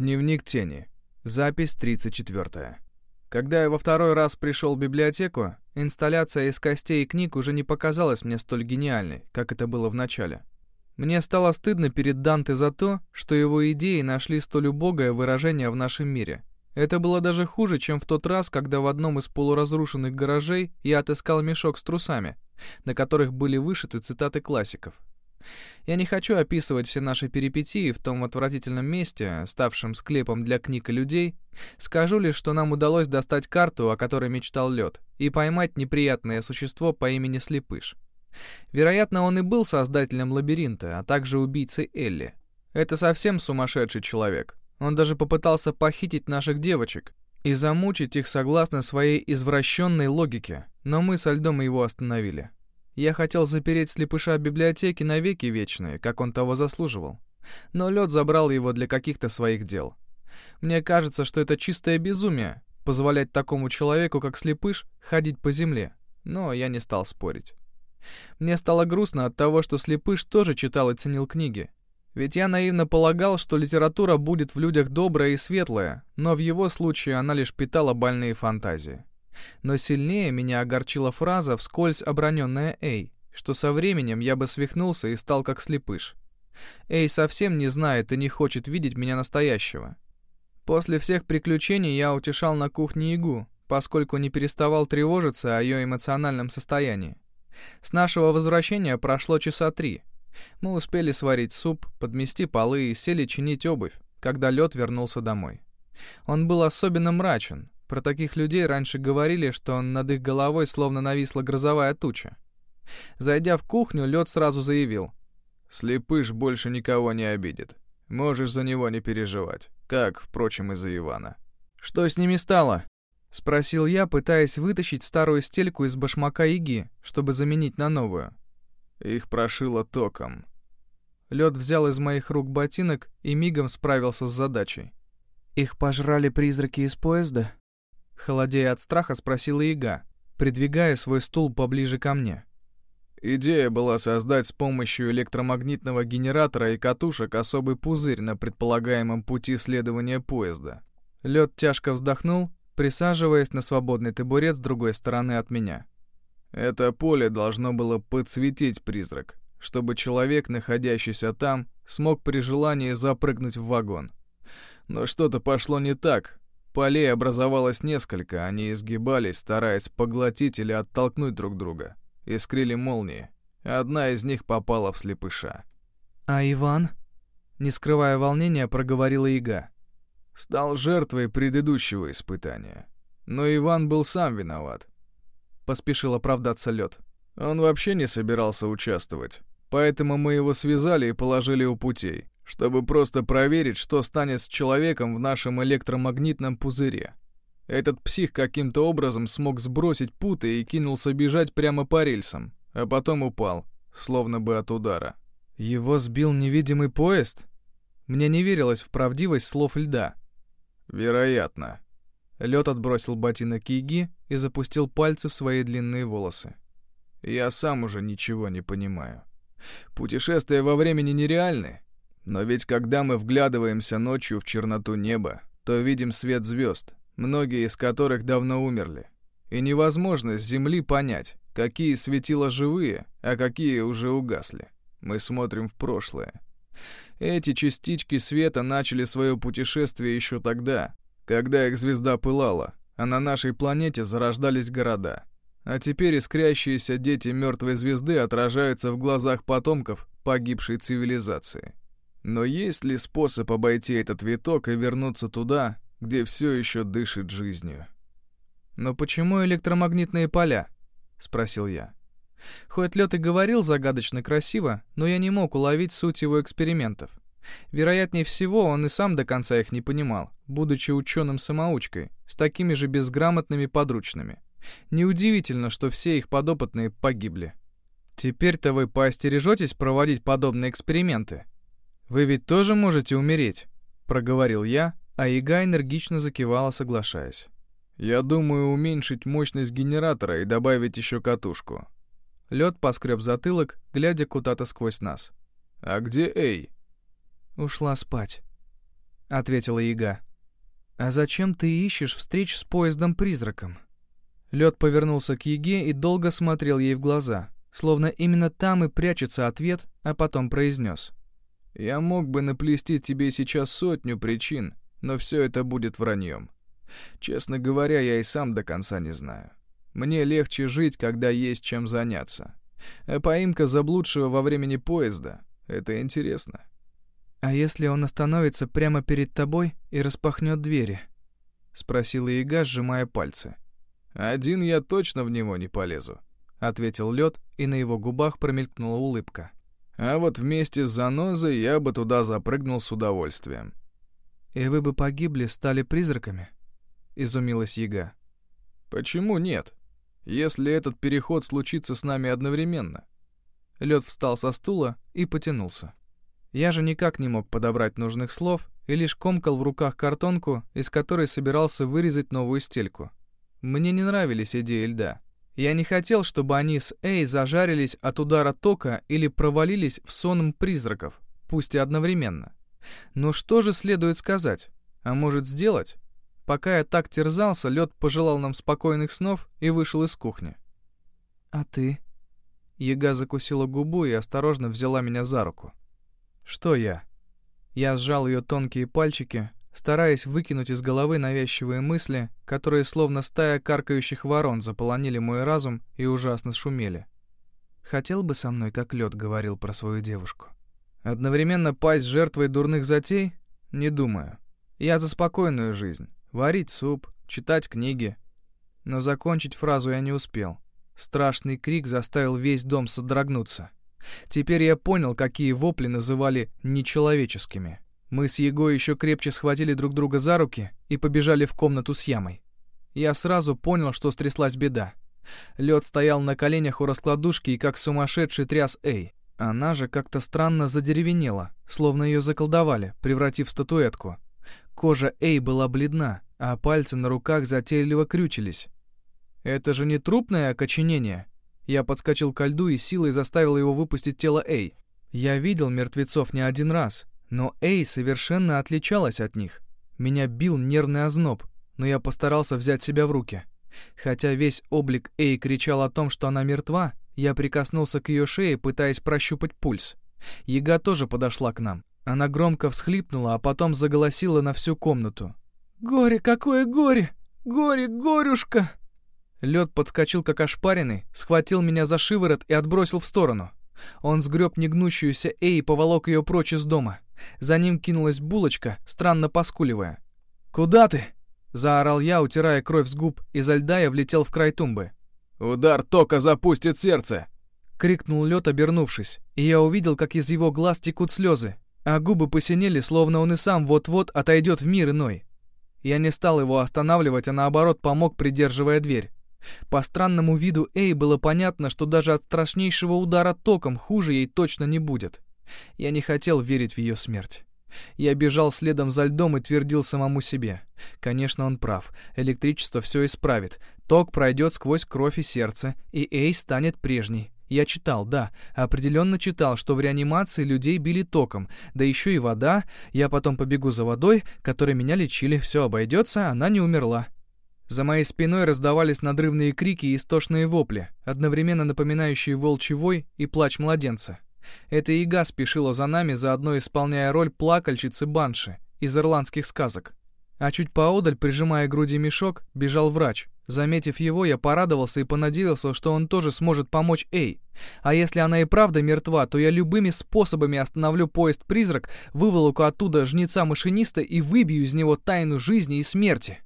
Дневник тени. Запись 34. Когда я во второй раз пришел в библиотеку, инсталляция из костей и книг уже не показалась мне столь гениальной, как это было в начале. Мне стало стыдно перед Данте за то, что его идеи нашли столь убогое выражение в нашем мире. Это было даже хуже, чем в тот раз, когда в одном из полуразрушенных гаражей я отыскал мешок с трусами, на которых были вышиты цитаты классиков. Я не хочу описывать все наши перипетии в том отвратительном месте, ставшем склепом для книг и людей. Скажу лишь, что нам удалось достать карту, о которой мечтал Лед, и поймать неприятное существо по имени Слепыш. Вероятно, он и был создателем лабиринта, а также убийцей Элли. Это совсем сумасшедший человек. Он даже попытался похитить наших девочек и замучить их согласно своей извращенной логике, но мы со льдом его остановили. Я хотел запереть слепыша в библиотеке навеки вечные, как он того заслуживал. Но лед забрал его для каких-то своих дел. Мне кажется, что это чистое безумие — позволять такому человеку, как слепыш, ходить по земле. Но я не стал спорить. Мне стало грустно от того, что слепыш тоже читал и ценил книги. Ведь я наивно полагал, что литература будет в людях добрая и светлая, но в его случае она лишь питала больные фантазии. Но сильнее меня огорчила фраза, вскользь оброненная Эй, что со временем я бы свихнулся и стал как слепыш. Эй совсем не знает и не хочет видеть меня настоящего. После всех приключений я утешал на кухне Игу, поскольку не переставал тревожиться о ее эмоциональном состоянии. С нашего возвращения прошло часа три. Мы успели сварить суп, подмести полы и сели чинить обувь, когда лед вернулся домой. Он был особенно мрачен, про таких людей раньше говорили, что над их головой словно нависла грозовая туча. Зайдя в кухню, лед сразу заявил. «Слепыш больше никого не обидит. Можешь за него не переживать, как, впрочем, и за Ивана». «Что с ними стало?» — спросил я, пытаясь вытащить старую стельку из башмака Иги, чтобы заменить на новую. Их прошило током. Лед взял из моих рук ботинок и мигом справился с задачей. «Их пожрали призраки из поезда?» Холодея от страха, спросила Ига, придвигая свой стул поближе ко мне. Идея была создать с помощью электромагнитного генератора и катушек особый пузырь на предполагаемом пути следования поезда. Лед тяжко вздохнул, присаживаясь на свободный табурет с другой стороны от меня. Это поле должно было подсветить призрак, чтобы человек, находящийся там, смог при желании запрыгнуть в вагон. Но что-то пошло не так, Полей образовалось несколько, они изгибались, стараясь поглотить или оттолкнуть друг друга. Искрили молнии. Одна из них попала в слепыша. «А Иван?» Не скрывая волнения, проговорила Ига. Стал жертвой предыдущего испытания. Но Иван был сам виноват. Поспешил оправдаться лед. Он вообще не собирался участвовать. Поэтому мы его связали и положили у путей чтобы просто проверить, что станет с человеком в нашем электромагнитном пузыре. Этот псих каким-то образом смог сбросить путы и кинулся бежать прямо по рельсам, а потом упал, словно бы от удара. Его сбил невидимый поезд? Мне не верилось в правдивость слов льда. Вероятно. Лед отбросил ботинок Иги и запустил пальцы в свои длинные волосы. Я сам уже ничего не понимаю. Путешествия во времени нереальны, но ведь когда мы вглядываемся ночью в черноту неба, то видим свет звезд, многие из которых давно умерли. И невозможно с Земли понять, какие светила живые, а какие уже угасли. Мы смотрим в прошлое. Эти частички света начали свое путешествие еще тогда, когда их звезда пылала, а на нашей планете зарождались города. А теперь искрящиеся дети мертвой звезды отражаются в глазах потомков погибшей цивилизации. Но есть ли способ обойти этот виток и вернуться туда, где все еще дышит жизнью? «Но почему электромагнитные поля?» — спросил я. Хоть лед и говорил загадочно красиво, но я не мог уловить суть его экспериментов. Вероятнее всего, он и сам до конца их не понимал, будучи ученым-самоучкой, с такими же безграмотными подручными. Неудивительно, что все их подопытные погибли. Теперь-то вы поостережетесь проводить подобные эксперименты, «Вы ведь тоже можете умереть», — проговорил я, а Ига энергично закивала, соглашаясь. «Я думаю уменьшить мощность генератора и добавить еще катушку». Лед поскреб затылок, глядя куда-то сквозь нас. «А где Эй?» «Ушла спать». ответила Яга. «А зачем ты ищешь встреч с поездом-призраком?» Лед повернулся к Еге и долго смотрел ей в глаза, словно именно там и прячется ответ, а потом произнес. «Я мог бы наплести тебе сейчас сотню причин, но все это будет враньем. Честно говоря, я и сам до конца не знаю. Мне легче жить, когда есть чем заняться. А поимка заблудшего во времени поезда — это интересно». «А если он остановится прямо перед тобой и распахнет двери?» — спросила Яга, сжимая пальцы. «Один я точно в него не полезу», — ответил лед, и на его губах промелькнула улыбка. «А вот вместе с занозой я бы туда запрыгнул с удовольствием». «И вы бы погибли, стали призраками?» — изумилась Яга. «Почему нет? Если этот переход случится с нами одновременно». Лед встал со стула и потянулся. Я же никак не мог подобрать нужных слов и лишь комкал в руках картонку, из которой собирался вырезать новую стельку. Мне не нравились идеи льда. Я не хотел, чтобы они с Эй зажарились от удара тока или провалились в сон призраков, пусть и одновременно. Но что же следует сказать? А может сделать? Пока я так терзался, лед пожелал нам спокойных снов и вышел из кухни. «А ты?» Яга закусила губу и осторожно взяла меня за руку. «Что я?» Я сжал ее тонкие пальчики, стараясь выкинуть из головы навязчивые мысли, которые словно стая каркающих ворон заполонили мой разум и ужасно шумели. «Хотел бы со мной, как лед говорил про свою девушку?» Одновременно пасть жертвой дурных затей? Не думаю. Я за спокойную жизнь. Варить суп, читать книги. Но закончить фразу я не успел. Страшный крик заставил весь дом содрогнуться. Теперь я понял, какие вопли называли нечеловеческими. Мы с Егой еще крепче схватили друг друга за руки и побежали в комнату с ямой. Я сразу понял, что стряслась беда. Лед стоял на коленях у раскладушки и как сумасшедший тряс Эй. Она же как-то странно задеревенела, словно ее заколдовали, превратив в статуэтку. Кожа Эй была бледна, а пальцы на руках затейливо крючились. Это же не трупное окоченение. Я подскочил ко льду и силой заставил его выпустить тело Эй. Я видел мертвецов не один раз, но Эй совершенно отличалась от них. Меня бил нервный озноб, но я постарался взять себя в руки. Хотя весь облик Эй кричал о том, что она мертва, я прикоснулся к ее шее, пытаясь прощупать пульс. Яга тоже подошла к нам. Она громко всхлипнула, а потом заголосила на всю комнату. «Горе, какое горе! Горе, горюшка!» Лед подскочил как ошпаренный, схватил меня за шиворот и отбросил в сторону. Он сгреб негнущуюся Эй и поволок ее прочь из дома. За ним кинулась булочка, странно поскуливая. «Куда ты?» — заорал я, утирая кровь с губ, и за льда я влетел в край тумбы. «Удар тока запустит сердце!» — крикнул лед, обернувшись, и я увидел, как из его глаз текут слезы, а губы посинели, словно он и сам вот-вот отойдет в мир иной. Я не стал его останавливать, а наоборот помог, придерживая дверь. По странному виду Эй было понятно, что даже от страшнейшего удара током хуже ей точно не будет. Я не хотел верить в ее смерть. Я бежал следом за льдом и твердил самому себе. Конечно, он прав. Электричество все исправит. Ток пройдет сквозь кровь и сердце, и Эй станет прежней. Я читал, да, определенно читал, что в реанимации людей били током, да еще и вода. Я потом побегу за водой, которой меня лечили, все обойдется, она не умерла. За моей спиной раздавались надрывные крики и истошные вопли, одновременно напоминающие волчий вой и плач младенца. Эта яга спешила за нами, заодно исполняя роль плакальщицы Банши из ирландских сказок. А чуть поодаль, прижимая к груди мешок, бежал врач. Заметив его, я порадовался и понадеялся, что он тоже сможет помочь Эй. А если она и правда мертва, то я любыми способами остановлю поезд-призрак, выволоку оттуда жнеца-машиниста и выбью из него тайну жизни и смерти.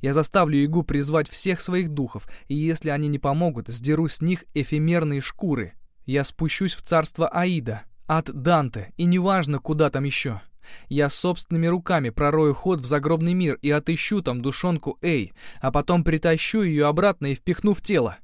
Я заставлю Игу призвать всех своих духов, и если они не помогут, сдеру с них эфемерные шкуры. Я спущусь в царство Аида, от Данте, и неважно, куда там еще. Я собственными руками пророю ход в загробный мир и отыщу там душонку Эй, а потом притащу ее обратно и впихну в тело.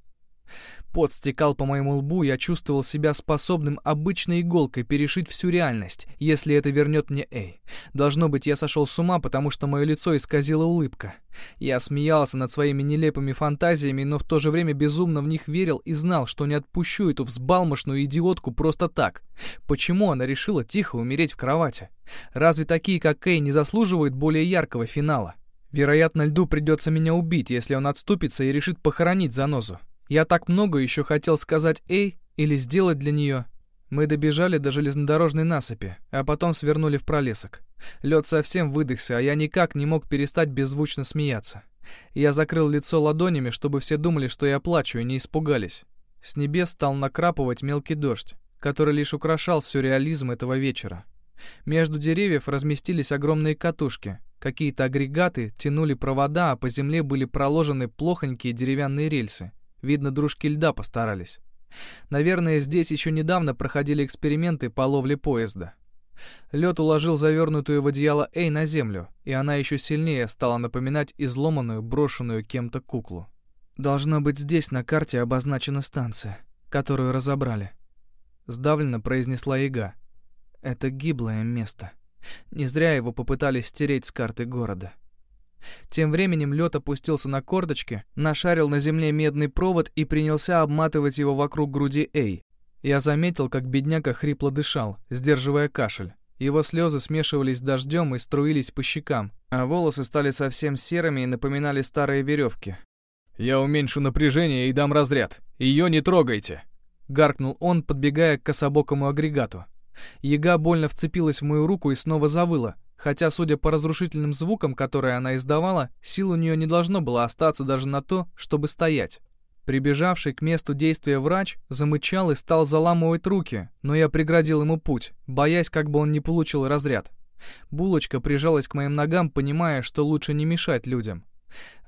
Пот стекал по моему лбу, я чувствовал себя способным обычной иголкой перешить всю реальность, если это вернет мне Эй. Должно быть, я сошел с ума, потому что мое лицо исказила улыбка. Я смеялся над своими нелепыми фантазиями, но в то же время безумно в них верил и знал, что не отпущу эту взбалмошную идиотку просто так. Почему она решила тихо умереть в кровати? Разве такие, как Эй, не заслуживают более яркого финала? Вероятно, льду придется меня убить, если он отступится и решит похоронить занозу. Я так много еще хотел сказать «эй» или сделать для нее. Мы добежали до железнодорожной насыпи, а потом свернули в пролесок. Лед совсем выдохся, а я никак не мог перестать беззвучно смеяться. Я закрыл лицо ладонями, чтобы все думали, что я плачу, и не испугались. С небес стал накрапывать мелкий дождь, который лишь украшал сюрреализм этого вечера. Между деревьев разместились огромные катушки. Какие-то агрегаты тянули провода, а по земле были проложены плохонькие деревянные рельсы. Видно, дружки льда постарались. Наверное, здесь еще недавно проходили эксперименты по ловле поезда. Лед уложил завернутую в одеяло Эй на землю, и она еще сильнее стала напоминать изломанную, брошенную кем-то куклу. «Должно быть, здесь на карте обозначена станция, которую разобрали», — сдавленно произнесла Ига. «Это гиблое место. Не зря его попытались стереть с карты города». Тем временем лед опустился на корточки, нашарил на земле медный провод и принялся обматывать его вокруг груди Эй. Я заметил, как бедняка хрипло дышал, сдерживая кашель. Его слезы смешивались с дождем и струились по щекам, а волосы стали совсем серыми и напоминали старые веревки. «Я уменьшу напряжение и дам разряд. Ее не трогайте!» Гаркнул он, подбегая к кособокому агрегату. Яга больно вцепилась в мою руку и снова завыла, хотя, судя по разрушительным звукам, которые она издавала, сил у нее не должно было остаться даже на то, чтобы стоять. Прибежавший к месту действия врач замычал и стал заламывать руки, но я преградил ему путь, боясь, как бы он не получил разряд. Булочка прижалась к моим ногам, понимая, что лучше не мешать людям.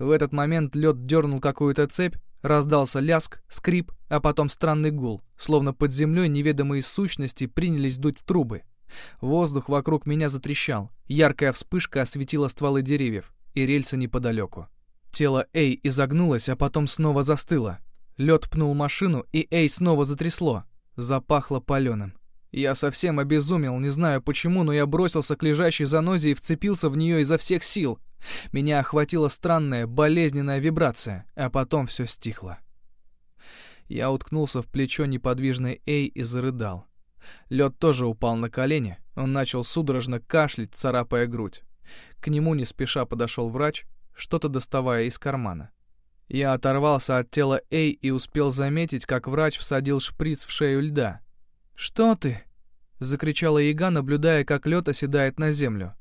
В этот момент лед дернул какую-то цепь, раздался ляск, скрип, а потом странный гул, словно под землей неведомые сущности принялись дуть в трубы. Воздух вокруг меня затрещал. Яркая вспышка осветила стволы деревьев и рельсы неподалеку. Тело Эй изогнулось, а потом снова застыло. Лед пнул машину, и Эй снова затрясло. Запахло паленым. Я совсем обезумел, не знаю почему, но я бросился к лежащей занозе и вцепился в нее изо всех сил. Меня охватила странная, болезненная вибрация, а потом все стихло. Я уткнулся в плечо неподвижной Эй и зарыдал. Лед тоже упал на колени, он начал судорожно кашлять, царапая грудь. К нему не спеша подошел врач, что-то доставая из кармана. Я оторвался от тела Эй и успел заметить, как врач всадил шприц в шею льда. «Что ты?» — закричала яга, наблюдая, как лед оседает на землю.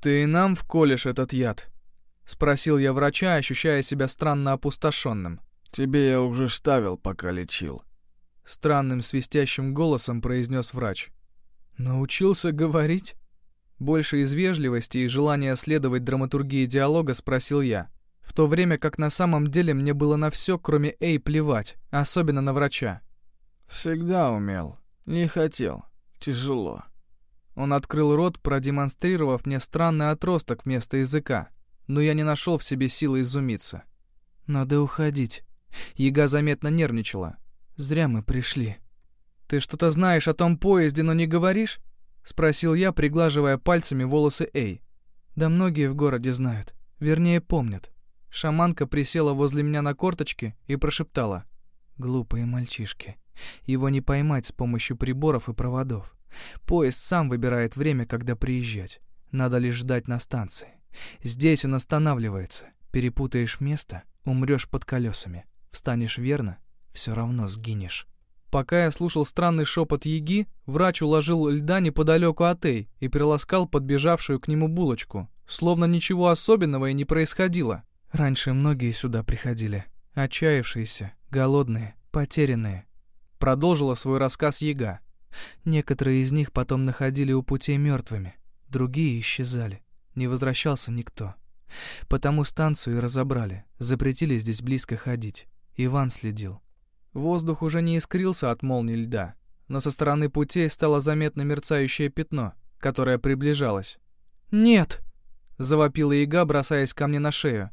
«Ты нам вколешь этот яд?» — спросил я врача, ощущая себя странно опустошенным. «Тебе я уже ставил, пока лечил», Странным свистящим голосом произнес врач. «Научился говорить?» Больше из вежливости и желания следовать драматургии диалога спросил я, в то время как на самом деле мне было на все, кроме «эй» плевать, особенно на врача. «Всегда умел. Не хотел. Тяжело». Он открыл рот, продемонстрировав мне странный отросток вместо языка, но я не нашел в себе силы изумиться. «Надо уходить». Яга заметно нервничала. Зря мы пришли. Ты что-то знаешь о том поезде, но не говоришь? Спросил я, приглаживая пальцами волосы Эй. Да многие в городе знают. Вернее, помнят. Шаманка присела возле меня на корточки и прошептала. Глупые мальчишки. Его не поймать с помощью приборов и проводов. Поезд сам выбирает время, когда приезжать. Надо лишь ждать на станции. Здесь он останавливается. Перепутаешь место — умрешь под колесами. Встанешь верно все равно сгинешь. Пока я слушал странный шепот Яги, врач уложил льда неподалеку от Эй и приласкал подбежавшую к нему булочку, словно ничего особенного и не происходило. Раньше многие сюда приходили, отчаявшиеся, голодные, потерянные. Продолжила свой рассказ Яга. Некоторые из них потом находили у путей мертвыми, другие исчезали. Не возвращался никто. Потому станцию и разобрали, запретили здесь близко ходить. Иван следил. Воздух уже не искрился от молний льда, но со стороны путей стало заметно мерцающее пятно, которое приближалось. «Нет!» — завопила яга, бросаясь ко мне на шею.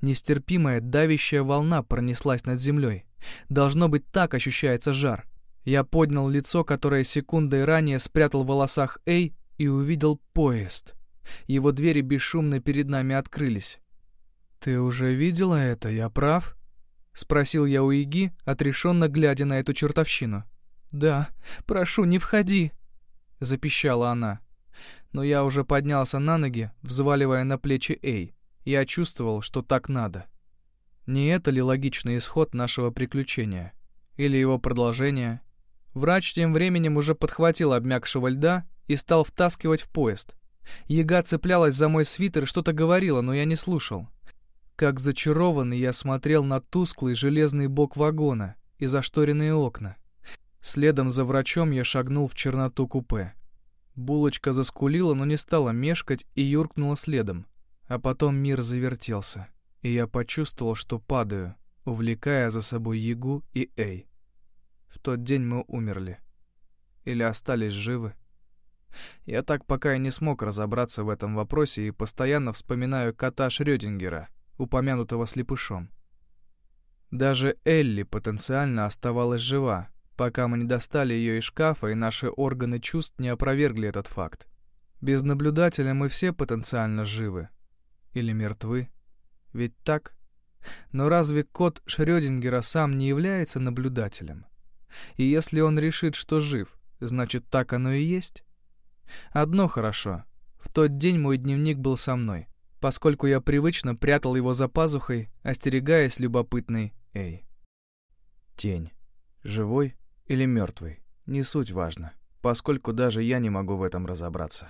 Нестерпимая давящая волна пронеслась над землей. Должно быть, так ощущается жар. Я поднял лицо, которое секундой ранее спрятал в волосах Эй, и увидел поезд. Его двери бесшумно перед нами открылись. «Ты уже видела это, я прав?» — спросил я у Иги, отрешенно глядя на эту чертовщину. «Да, прошу, не входи!» — запищала она. Но я уже поднялся на ноги, взваливая на плечи Эй. Я чувствовал, что так надо. Не это ли логичный исход нашего приключения? Или его продолжение? Врач тем временем уже подхватил обмякшего льда и стал втаскивать в поезд. Яга цеплялась за мой свитер и что-то говорила, но я не слушал. Как зачарованный я смотрел на тусклый железный бок вагона и зашторенные окна. Следом за врачом я шагнул в черноту купе. Булочка заскулила, но не стала мешкать и юркнула следом. А потом мир завертелся, и я почувствовал, что падаю, увлекая за собой Ягу и Эй. В тот день мы умерли. Или остались живы. Я так пока и не смог разобраться в этом вопросе и постоянно вспоминаю кота Шрёдингера, упомянутого слепышом. Даже Элли потенциально оставалась жива, пока мы не достали ее из шкафа и наши органы чувств не опровергли этот факт. Без наблюдателя мы все потенциально живы. Или мертвы. Ведь так? Но разве кот Шрёдингера сам не является наблюдателем? И если он решит, что жив, значит так оно и есть? Одно хорошо. В тот день мой дневник был со мной, поскольку я привычно прятал его за пазухой, остерегаясь любопытной «Эй». Тень. Живой или мертвый, не суть важно, поскольку даже я не могу в этом разобраться.